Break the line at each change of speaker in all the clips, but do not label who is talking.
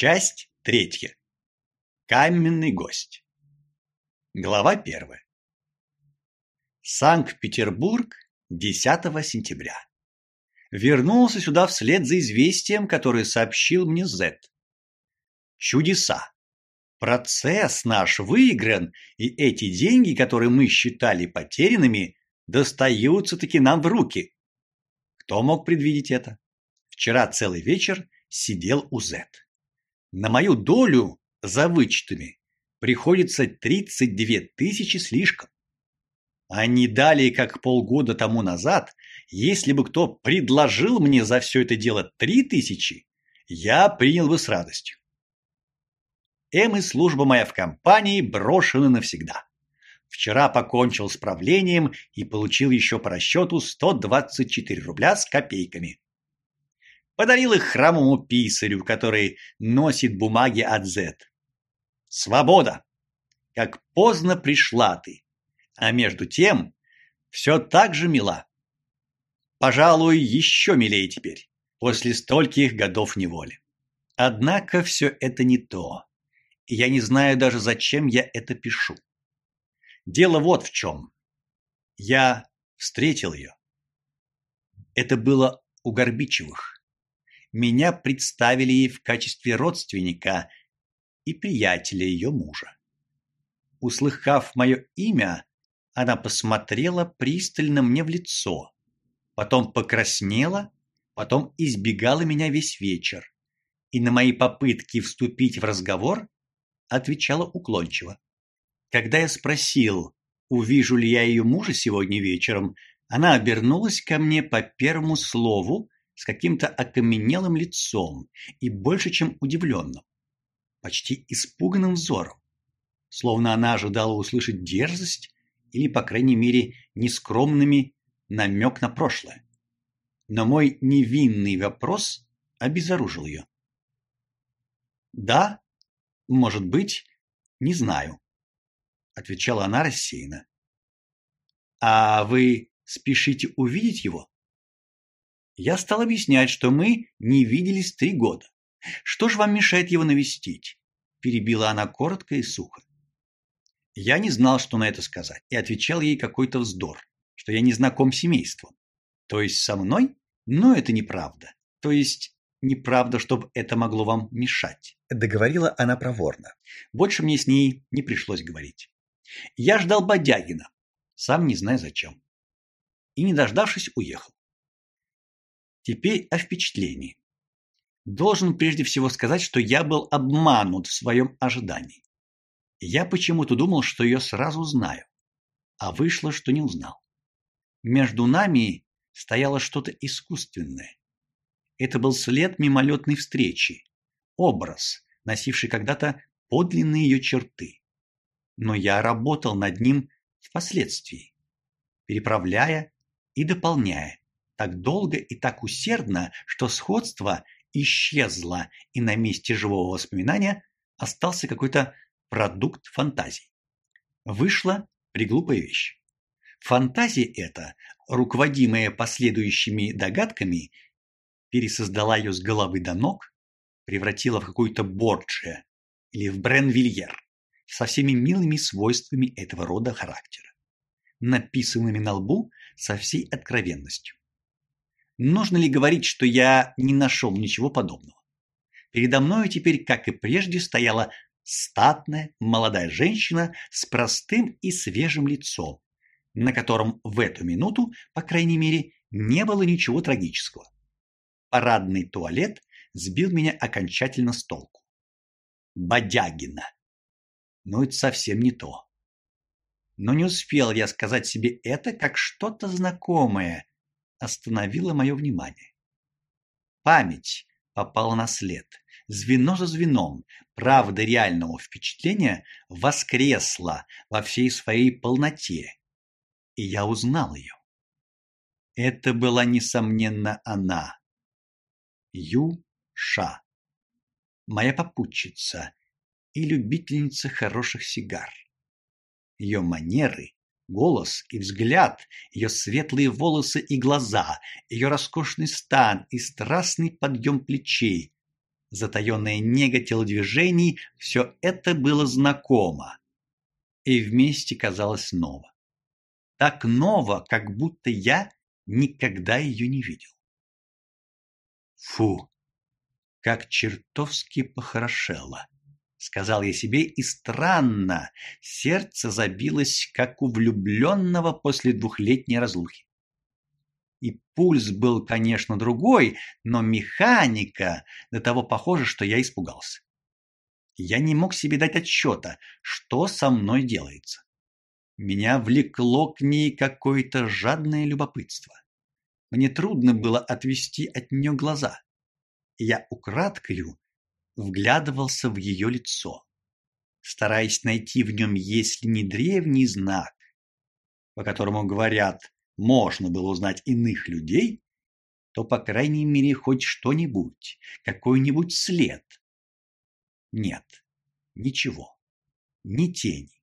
Часть третья. Каменный гость. Глава первая. Санкт-Петербург, 10 сентября. Вернулся сюда вслед за известием, которое сообщил мне Зет. Чудеса. Процесс наш выигран, и эти деньги, которые мы считали потерянными, достаются-таки нам в руки. Кто мог предвидеть это? Вчера целый вечер сидел у Зет. На мою долю за вычетами приходится 32 тысячи слишком. А не далее, как полгода тому назад, если бы кто предложил мне за все это дело три тысячи, я принял бы с радостью. Эм и служба моя в компании брошены навсегда. Вчера покончил с правлением и получил еще по расчету 124 рубля с копейками. Подарил их храмовому писарю, который носит бумаги от Z. Свобода! Как поздно пришла ты, а между тем все так же мила. Пожалуй, еще милее теперь, после стольких годов неволи. Однако все это не то, и я не знаю даже, зачем я это пишу. Дело вот в чем. Я встретил ее. Это было у Горбичевых меня представили ей в качестве родственника и приятеля ее мужа. Услыхав мое имя, она посмотрела пристально мне в лицо, потом покраснела, потом избегала меня весь вечер и на мои попытки вступить в разговор отвечала уклончиво. Когда я спросил, увижу ли я ее мужа сегодня вечером, она обернулась ко мне по первому слову с каким-то окаменелым лицом и больше чем удивленным, почти испуганным взором, словно она ожидала услышать дерзость или, по крайней мере, нескромными намек на прошлое. Но мой невинный вопрос обезоружил ее. «Да, может быть, не знаю», — отвечала она рассеянно. «А вы спешите увидеть его?» Я стал объяснять, что мы не виделись три года. Что ж вам мешает его навестить? Перебила она коротко и сухо. Я не знал, что на это сказать, и отвечал ей какой-то вздор, что я не знаком с семейством. То есть со мной? Но это неправда. То есть неправда, чтобы это могло вам мешать. Договорила она проворно. Больше мне с ней не пришлось говорить. Я ждал Бодягина, сам не зная зачем. И, не дождавшись, уехал. Теперь о впечатлении. Должен прежде всего сказать, что я был обманут в своем ожидании. Я почему-то думал, что ее сразу знаю, а вышло, что не узнал. Между нами стояло что-то искусственное. Это был след мимолетной встречи, образ, носивший когда-то подлинные ее черты. Но я работал над ним впоследствии, переправляя и дополняя, так долго и так усердно, что сходство исчезло, и на месте живого воспоминания остался какой-то продукт фантазии. Вышла приглупая вещь. Фантазия эта, руководимая последующими догадками, пересоздала ее с головы до ног, превратила в какую-то Борджия или в Бренвильер со всеми милыми свойствами этого рода характера, написанными на лбу со всей откровенностью. Нужно ли говорить, что я не нашел ничего подобного? Передо мной теперь, как и прежде, стояла статная молодая женщина с простым и свежим лицом, на котором в эту минуту, по крайней мере, не было ничего трагического. Парадный туалет сбил меня окончательно с толку. Бодягина. Но это совсем не то. Но не успел я сказать себе это, как что-то знакомое остановило мое внимание. Память попала на след. Звено за звеном правда реального впечатления воскресла во всей своей полноте. И я узнал ее. Это была, несомненно, она. Ю-Ша. Моя попутчица и любительница хороших сигар. Ее манеры голос и взгляд, ее светлые волосы и глаза, ее роскошный стан и страстный подъем плечей затаенная нега телодвижений – все это было знакомо и вместе казалось ново. Так ново, как будто я никогда ее не видел. Фу, как чертовски похорошело, сказал я себе, и странно, сердце забилось, как у влюбленного после двухлетней разлуки. И пульс был, конечно, другой, но механика до того похожа, что я испугался. Я не мог себе дать отчета, что со мной делается. Меня влекло к ней какое-то жадное любопытство. Мне трудно было отвести от нее глаза. Я украдкою вглядывался в ее лицо, стараясь найти в нем, если не древний знак, по которому говорят, можно было узнать иных людей, то по крайней мере хоть что-нибудь, какой-нибудь след. Нет, ничего, ни тени.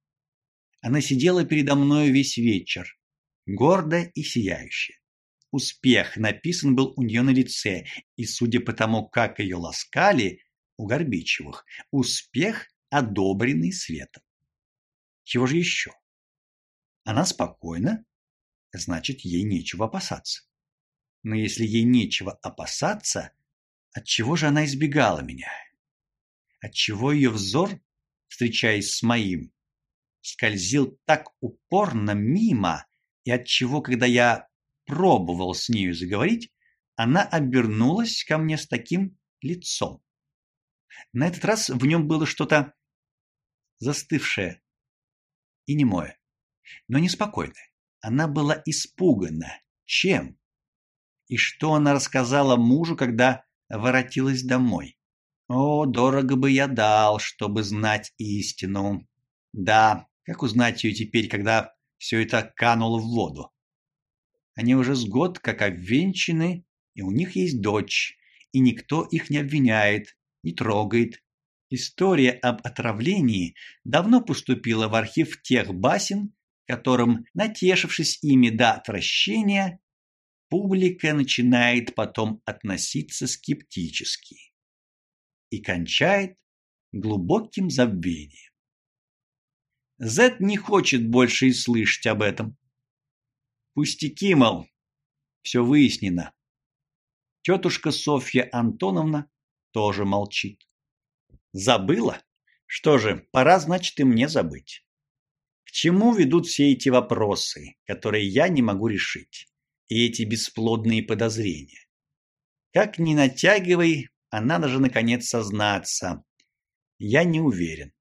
Она сидела передо мной весь вечер, гордая и сияющая. Успех написан был у нее на лице, и судя по тому, как ее ласкали у Горбичевых, успех одобренный светом. Чего же еще? Она спокойна, значит, ей нечего опасаться. Но если ей нечего опасаться, от чего же она избегала меня? От чего ее взор, встречаясь с моим, скользил так упорно мимо, и от чего, когда я пробовал с нею заговорить, она обернулась ко мне с таким лицом. На этот раз в нем было что-то застывшее и немое, но неспокойное. Она была испугана. Чем? И что она рассказала мужу, когда воротилась домой? О, дорого бы я дал, чтобы знать истину. Да, как узнать ее теперь, когда все это кануло в воду? Они уже с год как обвенчаны, и у них есть дочь, и никто их не обвиняет, не трогает. История об отравлении давно поступила в архив тех басен, которым, натешившись ими до отвращения, публика начинает потом относиться скептически и кончает глубоким забвением. Зет не хочет больше и слышать об этом. Пустяки, мол, все выяснено. Тетушка Софья Антоновна тоже молчит. Забыла? Что же, пора, значит, и мне забыть чему ведут все эти вопросы, которые я не могу решить, и эти бесплодные подозрения? Как ни натягивай, а надо же наконец сознаться. Я не уверен.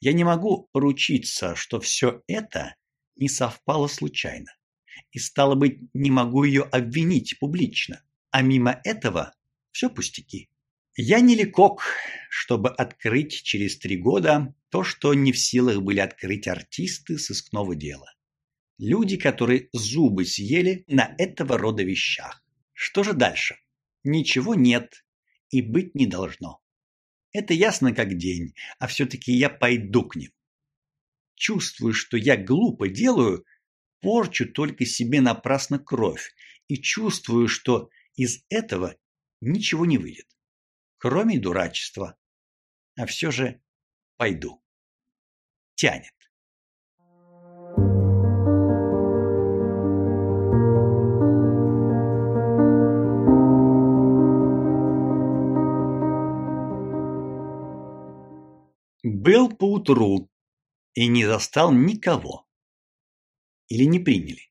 Я не могу поручиться, что все это не совпало случайно. И стало быть, не могу ее обвинить публично. А мимо этого все пустяки. Я не лекок, чтобы открыть через три года то, что не в силах были открыть артисты сыскного дела. Люди, которые зубы съели на этого рода вещах. Что же дальше? Ничего нет и быть не должно. Это ясно как день, а все-таки я пойду к ним. Чувствую, что я глупо делаю, порчу только себе напрасно кровь и чувствую, что из этого ничего не выйдет кроме дурачества. А все же пойду. Тянет. Был поутру и не застал никого. Или не приняли.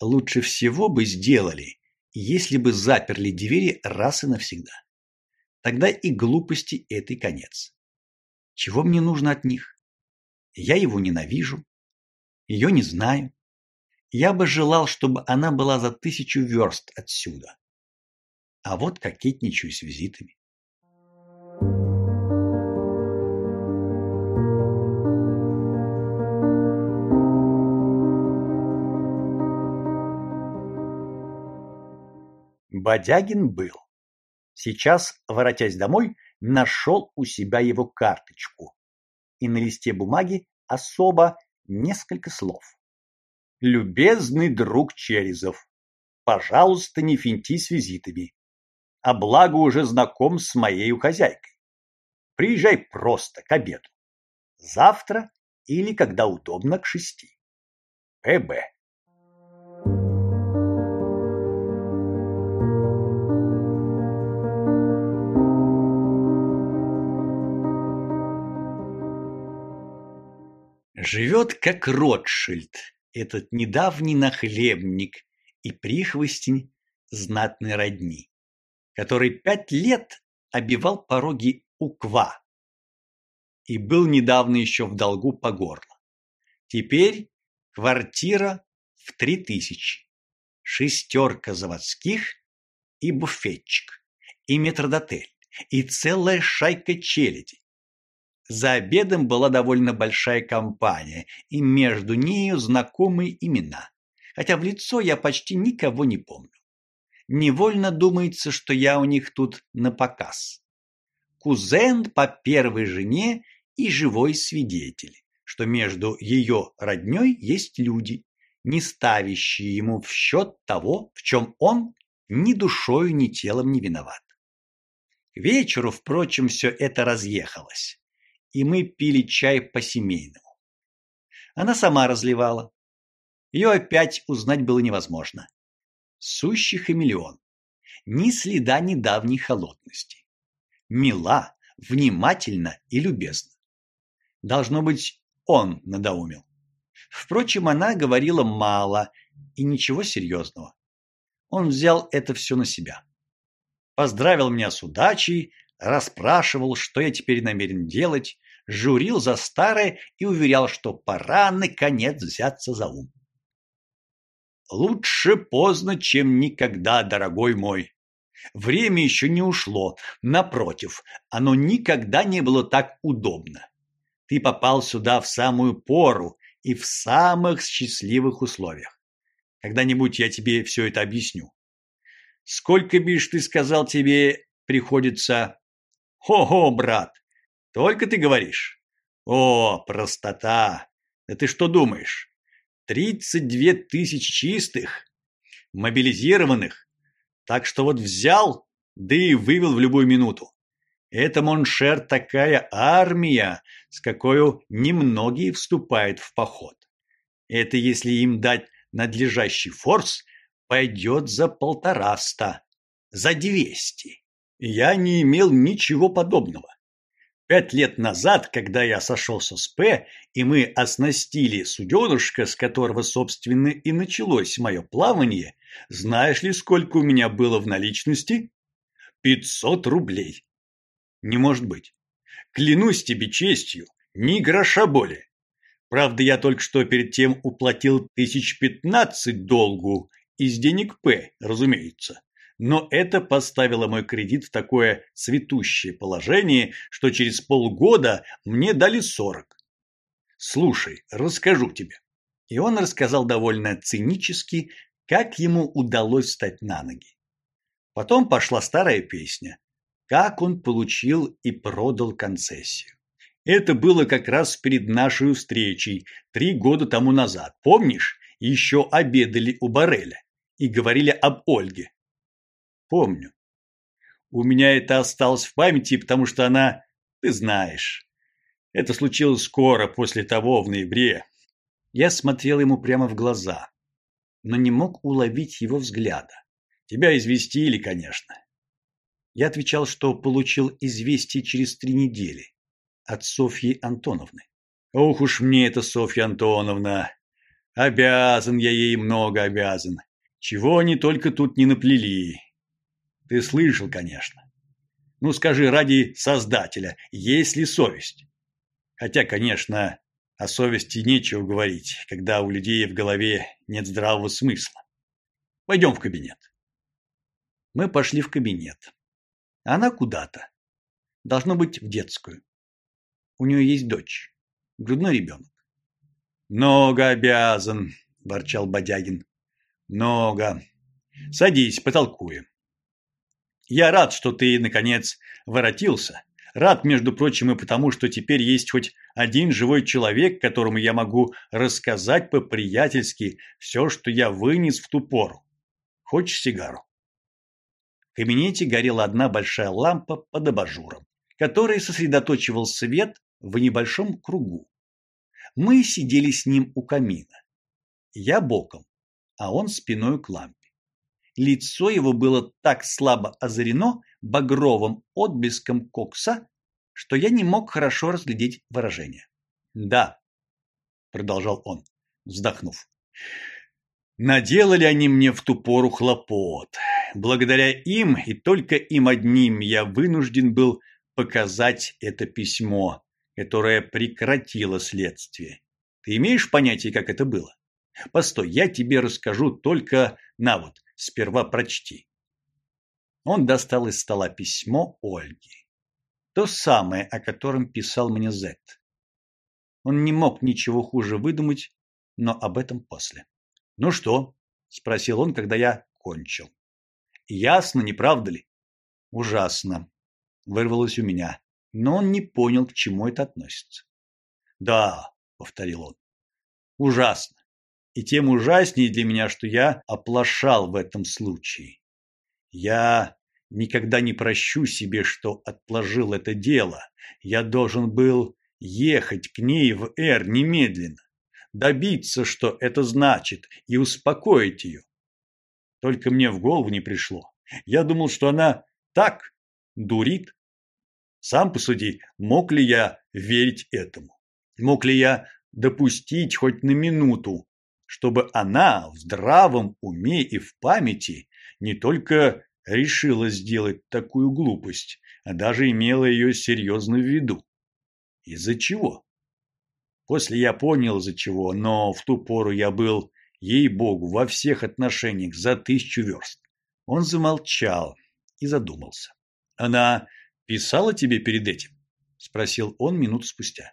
Лучше всего бы сделали, если бы заперли двери раз и навсегда тогда и глупости этой конец. Чего мне нужно от них? Я его ненавижу, ее не знаю. Я бы желал, чтобы она была за тысячу верст отсюда. А вот кокетничаю с визитами. Бодягин был. Сейчас, воротясь домой, нашел у себя его карточку. И на листе бумаги особо несколько слов. Любезный друг Черезов, пожалуйста, не финти с визитами. а благо уже знаком с моей хозяйкой. Приезжай просто к обеду. Завтра или когда удобно к шести. П.Б. Живет как Ротшильд, этот недавний нахлебник и прихвостень знатной родни, который пять лет обивал пороги Уква и был недавно еще в долгу по горло. Теперь квартира в три тысячи, шестерка заводских и буфетчик, и метрдотель, и целая шайка челяди. За обедом была довольно большая компания, и между нею знакомые имена, хотя в лицо я почти никого не помню. Невольно думается, что я у них тут на показ. Кузен по первой жене и живой свидетель, что между ее родней есть люди, не ставящие ему в счет того, в чем он ни душою, ни телом не виноват. К вечеру, впрочем, все это разъехалось и мы пили чай по-семейному. Она сама разливала. Ее опять узнать было невозможно. Сущий хамелеон. Ни следа недавней холодности. Мила, внимательна и любезна. Должно быть, он надоумил. Впрочем, она говорила мало и ничего серьезного. Он взял это все на себя. Поздравил меня с удачей, расспрашивал, что я теперь намерен делать, журил за старое и уверял, что пора наконец взяться за ум. Лучше поздно, чем никогда, дорогой мой. Время еще не ушло, напротив, оно никогда не было так удобно. Ты попал сюда в самую пору и в самых счастливых условиях. Когда-нибудь я тебе все это объясню. Сколько, бишь, ты сказал тебе приходится? Хо-хо, брат, только ты говоришь. О, простота! Да ты что думаешь? Тридцать две тысячи чистых, мобилизированных. Так что вот взял, да и вывел в любую минуту. Это, mon cher, такая армия, с какой немногие вступают в поход. Это если им дать надлежащий форс, пойдет за полтораста, за двести. Я не имел ничего подобного. Пять лет назад, когда я сошелся с П, и мы оснастили суденышко, с которого, собственно, и началось мое плавание, знаешь ли, сколько у меня было в наличности? Пятьсот рублей. Не может быть. Клянусь тебе честью, ни гроша более. Правда, я только что перед тем уплатил тысяч пятнадцать долгу из денег П, разумеется но это поставило мой кредит в такое цветущее положение, что через полгода мне дали сорок. Слушай, расскажу тебе. И он рассказал довольно цинически, как ему удалось встать на ноги. Потом пошла старая песня, как он получил и продал концессию. Это было как раз перед нашей встречей, три года тому назад. Помнишь, еще обедали у Бареля и говорили об Ольге. Помню. У меня это осталось в памяти, потому что она, ты знаешь. Это случилось скоро, после того, в ноябре. Я смотрел ему прямо в глаза, но не мог уловить его взгляда. Тебя известили, конечно. Я отвечал, что получил известие через три недели от Софьи Антоновны. Ох уж мне это Софья Антоновна. Обязан я ей много обязан. Чего они только тут не наплели. Ты слышал, конечно. Ну скажи ради Создателя, есть ли совесть? Хотя, конечно, о совести нечего говорить, когда у людей в голове нет здравого смысла. Пойдем в кабинет. Мы пошли в кабинет. Она куда-то. Должно быть в детскую. У нее есть дочь, грудной ребенок. Много обязан, ворчал Бодягин. Много. Садись, потолкуем. Я рад, что ты, наконец, воротился. Рад, между прочим, и потому, что теперь есть хоть один живой человек, которому я могу рассказать по-приятельски все, что я вынес в ту пору. Хочешь сигару? В кабинете горела одна большая лампа под абажуром, который сосредоточивал свет в небольшом кругу. Мы сидели с ним у камина. Я боком, а он спиной к лампе. Лицо его было так слабо озарено багровым отблеском кокса, что я не мог хорошо разглядеть выражение. "Да", продолжал он, вздохнув. Наделали они мне в ту пору хлопот. Благодаря им и только им одним я вынужден был показать это письмо, которое прекратило следствие. Ты имеешь понятие, как это было? Постой, я тебе расскажу только на вот, сперва прочти. Он достал из стола письмо Ольги. То самое, о котором писал мне Зет. Он не мог ничего хуже выдумать, но об этом после. Ну что? спросил он, когда я кончил. Ясно, не правда ли? Ужасно, вырвалось у меня, но он не понял, к чему это относится. Да, повторил он. Ужасно. И тем ужаснее для меня, что я оплошал в этом случае. Я никогда не прощу себе, что отложил это дело. Я должен был ехать к ней в Эр немедленно, добиться, что это значит, и успокоить ее. Только мне в голову не пришло. Я думал, что она так дурит. Сам посуди, мог ли я верить этому? Мог ли я допустить хоть на минуту, чтобы она в здравом уме и в памяти не только решила сделать такую глупость, а даже имела ее серьезно в виду. Из-за чего? После я понял, из-за чего, но в ту пору я был, ей-богу, во всех отношениях за тысячу верст. Он замолчал и задумался. Она писала тебе перед этим? спросил он минуту спустя.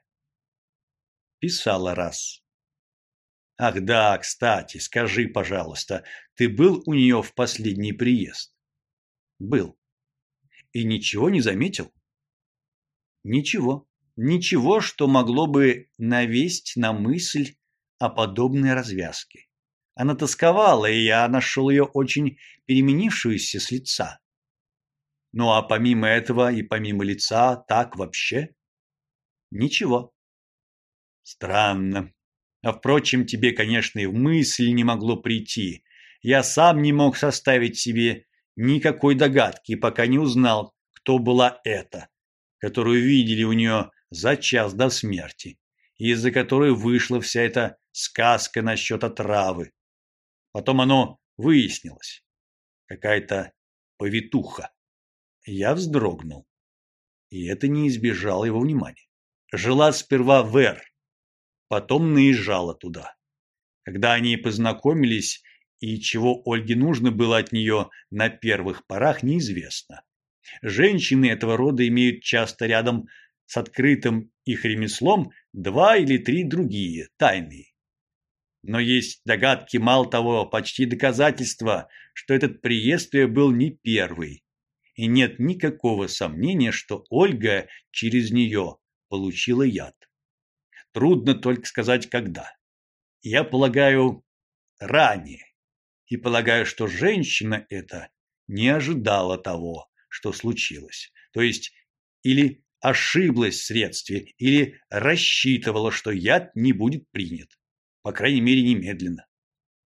Писала раз. Ах да, кстати, скажи, пожалуйста, ты был у нее в последний приезд? Был. И ничего не заметил? Ничего. Ничего, что могло бы навесть на мысль о подобной развязке. Она тосковала, и я нашел ее очень переменившуюся с лица. Ну а помимо этого и помимо лица, так вообще? Ничего. Странно. А впрочем, тебе, конечно, и в мысли не могло прийти. Я сам не мог составить себе никакой догадки, пока не узнал, кто была эта, которую видели у нее за час до смерти, из-за которой вышла вся эта сказка насчет отравы. Потом оно выяснилось. Какая-то повитуха. Я вздрогнул. И это не избежало его внимания. Жила сперва в Эр, потом наезжала туда. Когда они познакомились и чего Ольге нужно было от нее на первых порах, неизвестно. Женщины этого рода имеют часто рядом с открытым их ремеслом два или три другие, тайные. Но есть догадки, мало того, почти доказательства, что этот приезд ее был не первый. И нет никакого сомнения, что Ольга через нее получила яд. Трудно только сказать когда. Я полагаю, ранее. И полагаю, что женщина эта не ожидала того, что случилось. То есть или ошиблась в средстве, или рассчитывала, что яд не будет принят. По крайней мере, немедленно.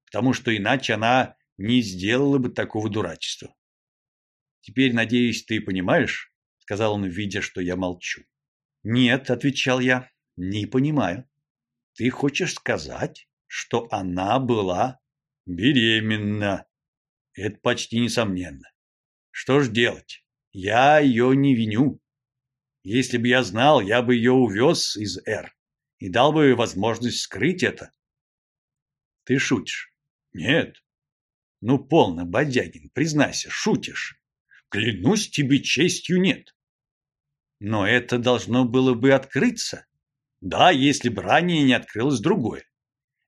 Потому что иначе она не сделала бы такого дурачества. Теперь, надеюсь, ты понимаешь, сказал он, видя, что я молчу. Нет, отвечал я. Не понимаю. Ты хочешь сказать, что она была беременна? Это почти несомненно. Что ж делать? Я ее не виню. Если бы я знал, я бы ее увез из Р и дал бы возможность скрыть это. Ты шутишь? Нет. Ну, полно, Бодягин, признайся, шутишь. Клянусь тебе честью нет. Но это должно было бы открыться. Да, если бы ранее не открылось другое.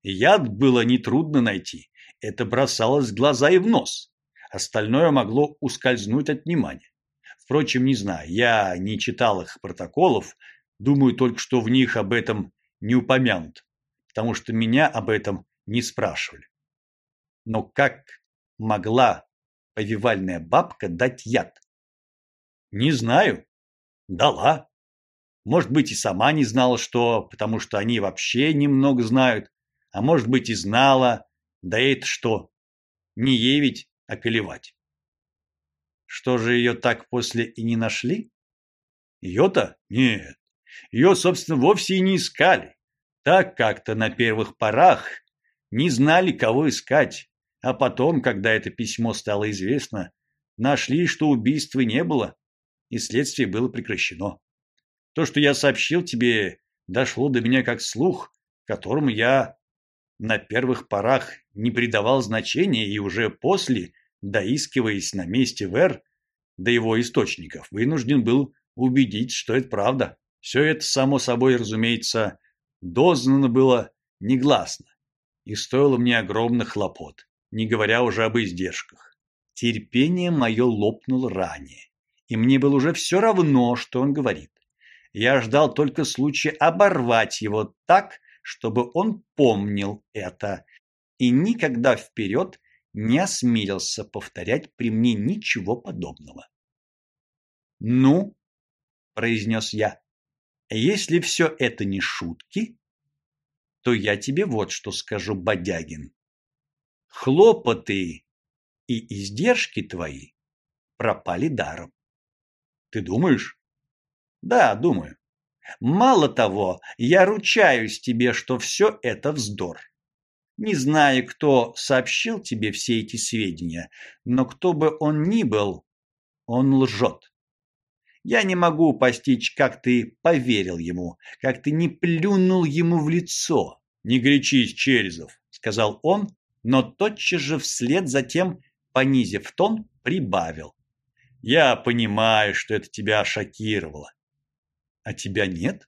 Яд было нетрудно найти. Это бросалось в глаза и в нос. Остальное могло ускользнуть от внимания. Впрочем, не знаю, я не читал их протоколов, думаю только, что в них об этом не упомянут, потому что меня об этом не спрашивали. Но как могла повивальная бабка дать яд? Не знаю. Дала. Может быть, и сама не знала, что, потому что они вообще немного знают, а может быть и знала, да это что? Не ей ведь околевать. Что же ее так после и не нашли? Ее-то? Нет. Ее, собственно, вовсе и не искали. Так как-то на первых порах не знали, кого искать. А потом, когда это письмо стало известно, нашли, что убийства не было, и следствие было прекращено. То, что я сообщил тебе, дошло до меня как слух, которому я на первых порах не придавал значения и уже после, доискиваясь на месте Вэр до его источников, вынужден был убедить, что это правда. Все это, само собой, разумеется, дознано было негласно и стоило мне огромных хлопот, не говоря уже об издержках. Терпение мое лопнуло ранее, и мне было уже все равно, что он говорит. Я ждал только случая оборвать его так, чтобы он помнил это и никогда вперед не осмелился повторять при мне ничего подобного. «Ну», — произнес я, — «если все это не шутки, то я тебе вот что скажу, Бодягин. Хлопоты и издержки твои пропали даром. Ты думаешь? Да, думаю. Мало того, я ручаюсь тебе, что все это вздор. Не знаю, кто сообщил тебе все эти сведения, но кто бы он ни был, он лжет. Я не могу постичь, как ты поверил ему, как ты не плюнул ему в лицо. Не горячись, Черезов, сказал он, но тотчас же вслед за тем, понизив тон, прибавил: Я понимаю, что это тебя шокировало. А тебя нет?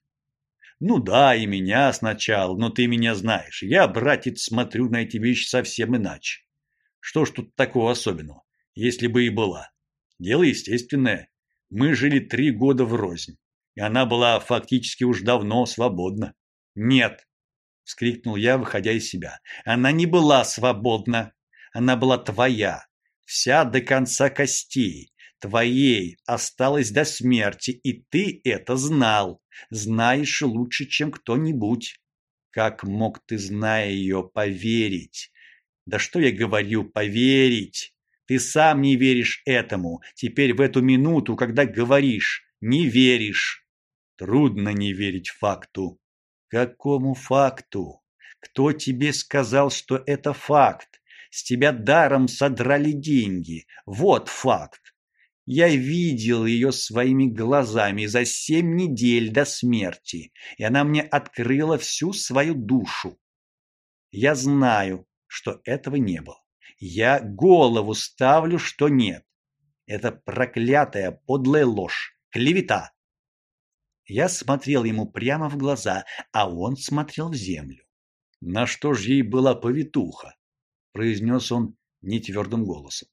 Ну да, и меня сначала, но ты меня знаешь. Я, братец, смотрю на эти вещи совсем иначе. Что ж тут такого особенного, если бы и была? Дело естественное. Мы жили три года врознь, и она была фактически уж давно свободна. Нет, вскрикнул я, выходя из себя. Она не была свободна. Она была твоя, вся до конца костей твоей осталась до смерти, и ты это знал, знаешь лучше, чем кто-нибудь. Как мог ты, зная ее, поверить? Да что я говорю, поверить? Ты сам не веришь этому. Теперь в эту минуту, когда говоришь, не веришь. Трудно не верить факту. Какому факту? Кто тебе сказал, что это факт? С тебя даром содрали деньги. Вот факт. Я видел ее своими глазами за семь недель до смерти, и она мне открыла всю свою душу. Я знаю, что этого не было. Я голову ставлю, что нет. Это проклятая подлая ложь, клевета. Я смотрел ему прямо в глаза, а он смотрел в землю. На что ж ей была повитуха, произнес он нетвердым голосом.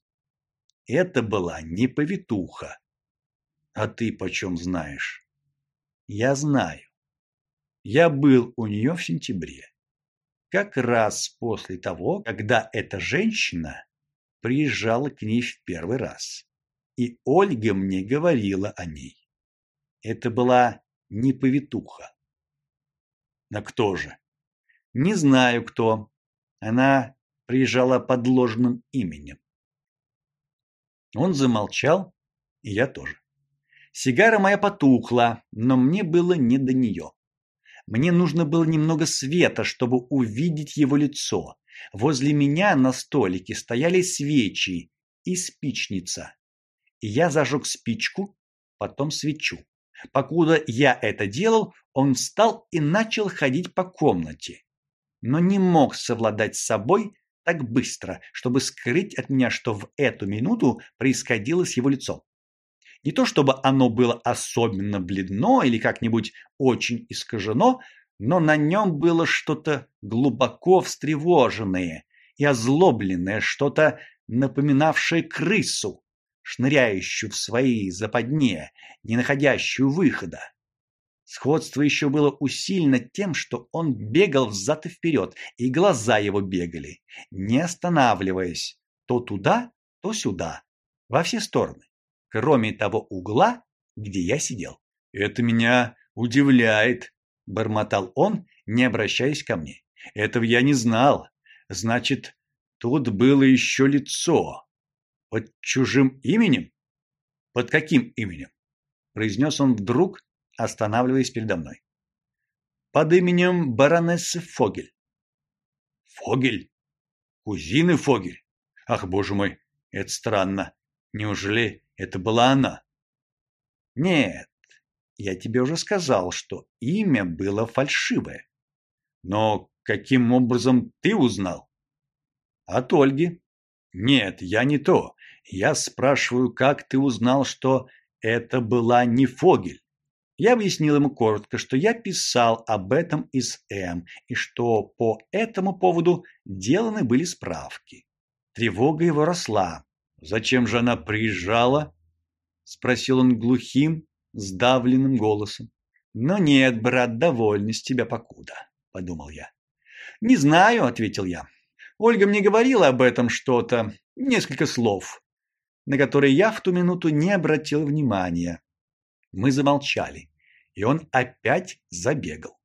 Это была не повитуха. А ты почем знаешь? Я знаю. Я был у нее в сентябре. Как раз после того, когда эта женщина приезжала к ней в первый раз. И Ольга мне говорила о ней. Это была не повитуха. А кто же? Не знаю кто. Она приезжала под ложным именем. Он замолчал, и я тоже. Сигара моя потухла, но мне было не до нее. Мне нужно было немного света, чтобы увидеть его лицо. Возле меня на столике стояли свечи и спичница. Я зажег спичку, потом свечу. Покуда я это делал, он встал и начал ходить по комнате, но не мог совладать с собой так быстро, чтобы скрыть от меня, что в эту минуту происходило с его лицом. Не то чтобы оно было особенно бледно или как-нибудь очень искажено, но на нем было что-то глубоко встревоженное и озлобленное, что-то напоминавшее крысу, шныряющую в своей западне, не находящую выхода. Сходство еще было усилено тем, что он бегал взад и вперед, и глаза его бегали, не останавливаясь, то туда, то сюда, во все стороны, кроме того угла, где я сидел. Это меня удивляет, бормотал он, не обращаясь ко мне. Этого я не знал. Значит, тут было еще лицо. Под чужим именем? Под каким именем? произнес он вдруг, останавливаясь передо мной. Под именем баронессы Фогель. Фогель? Кузины Фогель? Ах, боже мой, это странно. Неужели это была она? Нет, я тебе уже сказал, что имя было фальшивое. Но каким образом ты узнал? От Ольги. Нет, я не то. Я спрашиваю, как ты узнал, что это была не Фогель? Я объяснил ему коротко, что я писал об этом из М, и что по этому поводу деланы были справки. Тревога его росла. Зачем же она приезжала? спросил он глухим, сдавленным голосом. Но нет, брат, довольны с тебя покуда, подумал я. Не знаю, ответил я. Ольга мне говорила об этом что-то, несколько слов, на которые я в ту минуту не обратил внимания. Мы замолчали, и он опять забегал.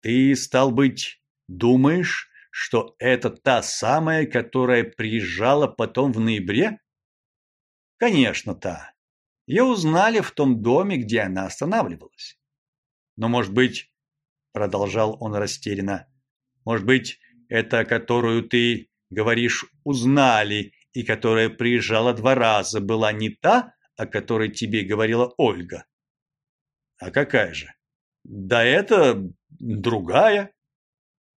Ты стал быть, думаешь, что это та самая, которая приезжала потом в ноябре? Конечно, та. Ее узнали в том доме, где она останавливалась. Но, может быть, продолжал он растерянно, может быть, это, которую ты говоришь, узнали и которая приезжала два раза, была не та, о которой тебе говорила Ольга. А какая же? Да это другая.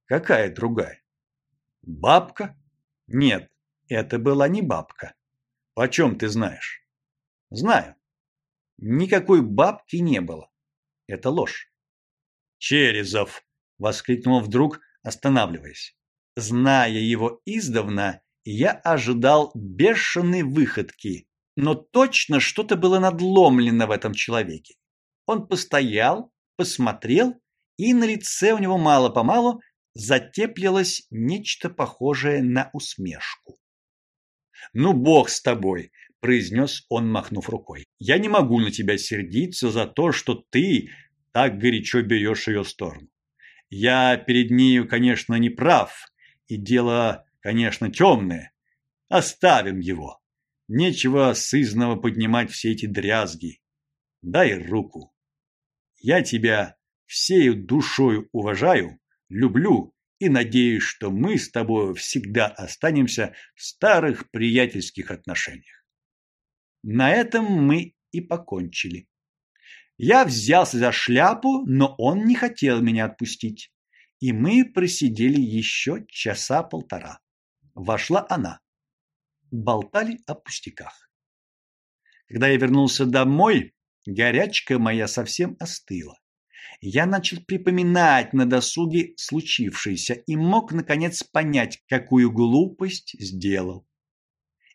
Какая другая? Бабка? Нет, это была не бабка. Почем ты знаешь? Знаю. Никакой бабки не было. Это ложь. Черезов воскликнул вдруг, останавливаясь. Зная его издавна, я ожидал бешеной выходки, но точно что-то было надломлено в этом человеке. Он постоял, посмотрел, и на лице у него мало-помалу затеплилось нечто похожее на усмешку. «Ну, бог с тобой!» – произнес он, махнув рукой. «Я не могу на тебя сердиться за то, что ты так горячо берешь ее сторону. Я перед нею, конечно, не прав, и дело, конечно, темное. Оставим его. Нечего сызново поднимать все эти дрязги. Дай руку. Я тебя всей душой уважаю, люблю и надеюсь, что мы с тобой всегда останемся в старых приятельских отношениях. На этом мы и покончили. Я взялся за шляпу, но он не хотел меня отпустить. И мы просидели еще часа полтора. Вошла она. Болтали о пустяках. Когда я вернулся домой, горячка моя совсем остыла. Я начал припоминать на досуге случившееся и мог наконец понять, какую глупость сделал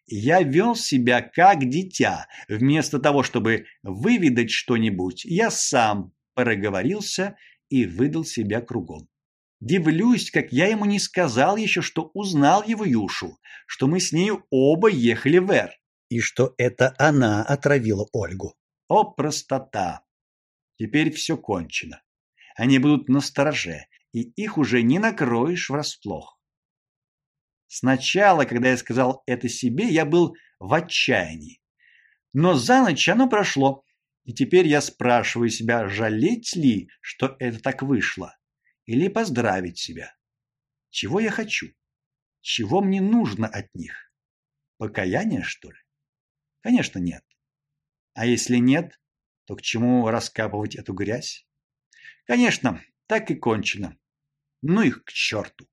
я вел себя как дитя. Вместо того, чтобы выведать что-нибудь, я сам проговорился и выдал себя кругом. Дивлюсь, как я ему не сказал еще, что узнал его Юшу, что мы с нею оба ехали в Эр, и что это она отравила Ольгу. О, простота! Теперь все кончено. Они будут на стороже, и их уже не накроешь врасплох. Сначала, когда я сказал это себе, я был в отчаянии. Но за ночь оно прошло. И теперь я спрашиваю себя, жалеть ли, что это так вышло, или поздравить себя. Чего я хочу? Чего мне нужно от них? Покаяние, что ли? Конечно, нет. А если нет, то к чему раскапывать эту грязь? Конечно, так и кончено. Ну их к черту.